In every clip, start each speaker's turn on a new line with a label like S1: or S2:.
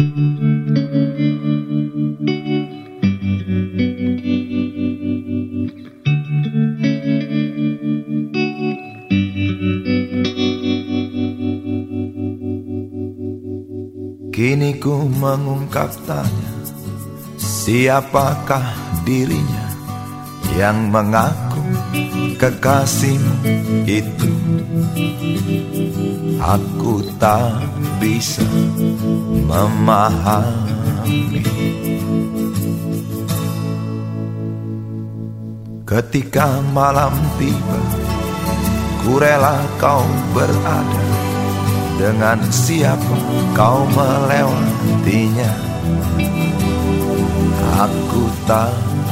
S1: Kini ku mengungkap tanya Siapakah dirinya Yang mengaku kekasihmu itu. Aku tak bisa memahami. Ketika malam tiba Ku rela kau berada. Dengan siapa kau melewatinya? Aku tak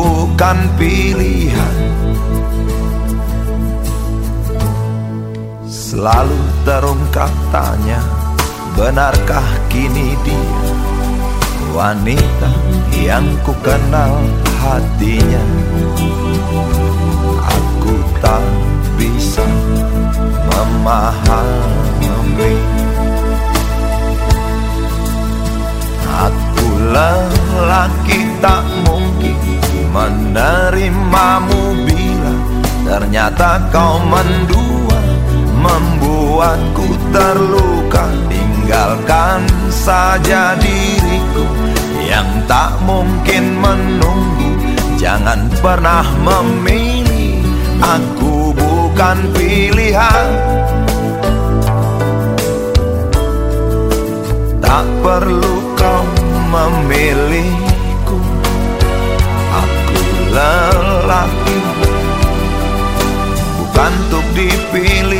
S1: bukan pilihan. Selalu terungkap tanya Benarkah kini dia Wanita yang ku kenal hatinya? Aku tak bisa memahami. Aku lelaki tak mungkin menerimamu bila Ternyata kau mendua membuatku terluka. Tinggalkan saja diriku yang tak mungkin menunggu. Jangan pernah memilih Aku bukan pilihan. Tak perlu kau memilihku dipilih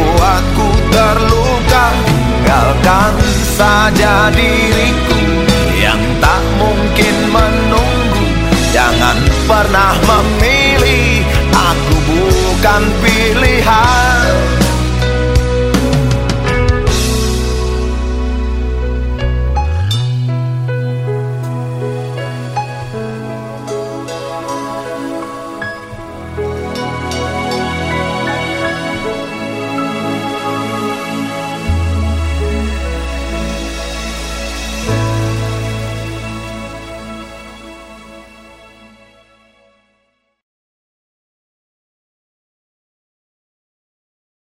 S1: tinggalkan saja diriku yang tak mungkin menunggu. Jangan pernah memilih aku bukan pilihan